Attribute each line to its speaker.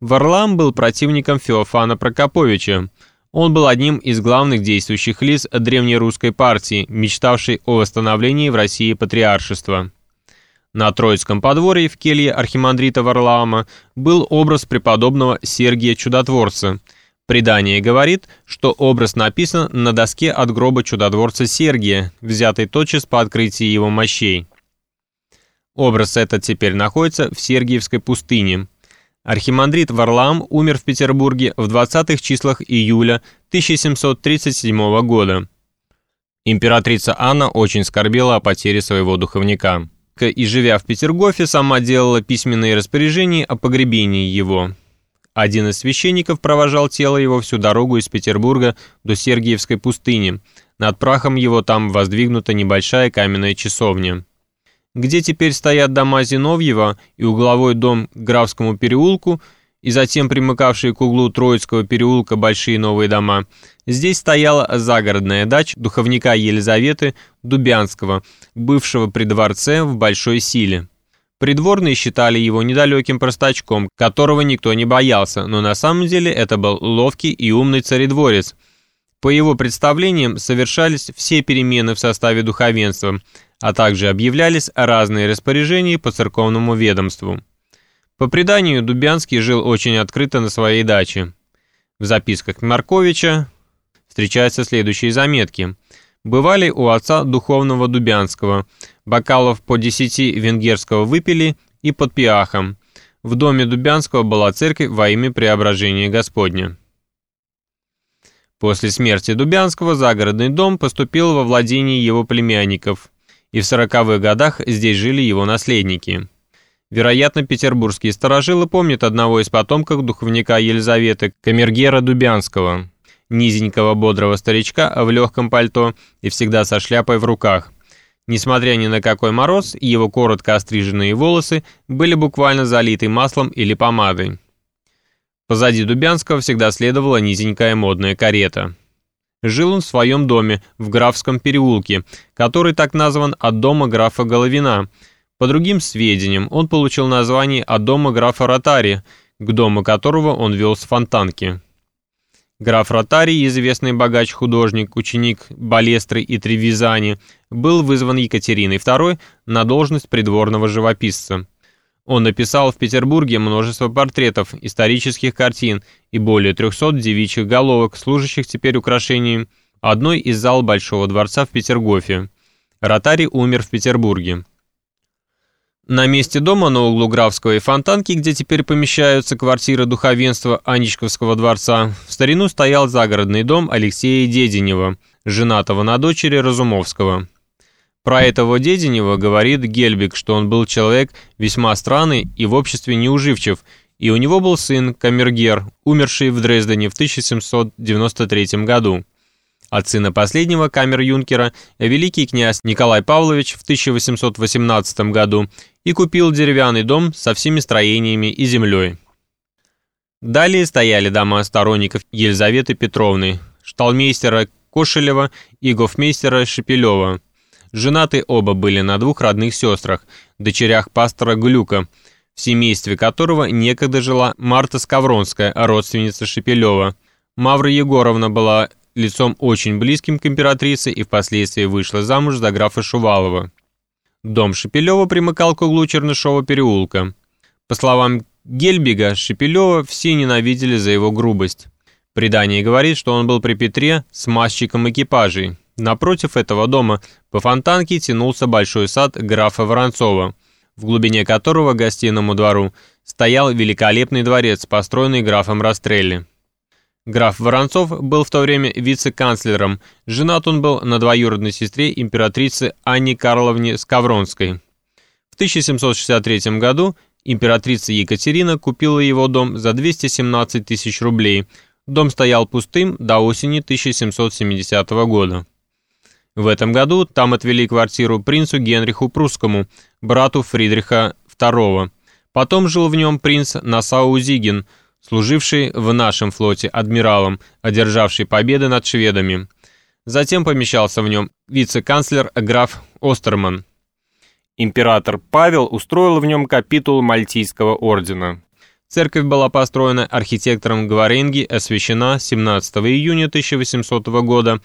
Speaker 1: Варлам был противником Феофана Прокоповича. Он был одним из главных действующих лиц древнерусской партии, мечтавшей о восстановлении в России патриаршества. На Троицком подворье в келье архимандрита Варлаама был образ преподобного Сергия Чудотворца. Предание говорит, что образ написан на доске от гроба чудотворца Сергия, взятой тотчас по открытии его мощей. Образ этот теперь находится в Сергиевской пустыне. Архимандрит Варлаам умер в Петербурге в 20-х числах июля 1737 года. Императрица Анна очень скорбела о потере своего духовника и, живя в Петергофе, сама делала письменные распоряжения о погребении его. Один из священников провожал тело его всю дорогу из Петербурга до Сергиевской пустыни. Над прахом его там воздвигнута небольшая каменная часовня. Где теперь стоят дома Зиновьева и угловой дом к Графскому переулку – и затем примыкавшие к углу Троицкого переулка большие новые дома, здесь стояла загородная дача духовника Елизаветы Дубянского, бывшего при дворце в большой силе. Придворные считали его недалеким простачком, которого никто не боялся, но на самом деле это был ловкий и умный царедворец. По его представлениям совершались все перемены в составе духовенства, а также объявлялись разные распоряжения по церковному ведомству. По преданию, Дубянский жил очень открыто на своей даче. В записках Марковича встречаются следующие заметки. Бывали у отца духовного Дубянского, бокалов по десяти венгерского выпили и под пиахом. В доме Дубянского была церковь во имя Преображения Господня. После смерти Дубянского загородный дом поступил во владение его племянников, и в сороковых годах здесь жили его наследники. Вероятно, петербургские старожилы помнят одного из потомков духовника Елизаветы, камергера Дубянского, низенького бодрого старичка в легком пальто и всегда со шляпой в руках. Несмотря ни на какой мороз, его коротко остриженные волосы были буквально залиты маслом или помадой. Позади Дубянского всегда следовала низенькая модная карета. Жил он в своем доме в Графском переулке, который так назван от дома графа Головина – по другим сведениям, он получил название от дома графа Ротари, к дому которого он вел с фонтанки. Граф Ротари, известный богач-художник, ученик Балестры и Тревизани, был вызван Екатериной II на должность придворного живописца. Он написал в Петербурге множество портретов, исторических картин и более 300 девичьих головок, служащих теперь украшением одной из зал Большого дворца в Петергофе. Ротари умер в Петербурге. На месте дома на углу Графского и Фонтанки, где теперь помещаются квартиры духовенства Анечковского дворца, в старину стоял загородный дом Алексея Деденева, женатого на дочери Разумовского. Про этого Деденева говорит Гельбик, что он был человек весьма странный и в обществе неуживчив, и у него был сын Камергер, умерший в Дрездене в 1793 году. От сына последнего камер-юнкера великий князь Николай Павлович в 1818 году и купил деревянный дом со всеми строениями и землей. Далее стояли дома сторонников Елизаветы Петровны, шталмейстера Кошелева и гофмейстера Шепелева. Женаты оба были на двух родных сестрах, дочерях пастора Глюка, в семействе которого некогда жила Марта Скавронская, родственница Шепелева. Мавра Егоровна была лицом очень близким к императрице и впоследствии вышла замуж за графа Шувалова. Дом Шепелева примыкал к углу Чернышова переулка. По словам Гельбига, Шепелева все ненавидели за его грубость. Предание говорит, что он был при Петре с мазчиком экипажей. Напротив этого дома по фонтанке тянулся большой сад графа Воронцова, в глубине которого гостиному двору стоял великолепный дворец, построенный графом Растрелли. Граф Воронцов был в то время вице-канцлером, женат он был на двоюродной сестре императрицы Анне Карловне Скавронской. В 1763 году императрица Екатерина купила его дом за 217 тысяч рублей. Дом стоял пустым до осени 1770 года. В этом году там отвели квартиру принцу Генриху Прусскому, брату Фридриха II. Потом жил в нем принц Насау-Зигин – служивший в нашем флоте адмиралом, одержавший победы над шведами. Затем помещался в нем вице-канцлер граф Остерман. Император Павел устроил в нем капитул Мальтийского ордена. Церковь была построена архитектором Гваренги, освящена 17 июня 1800 года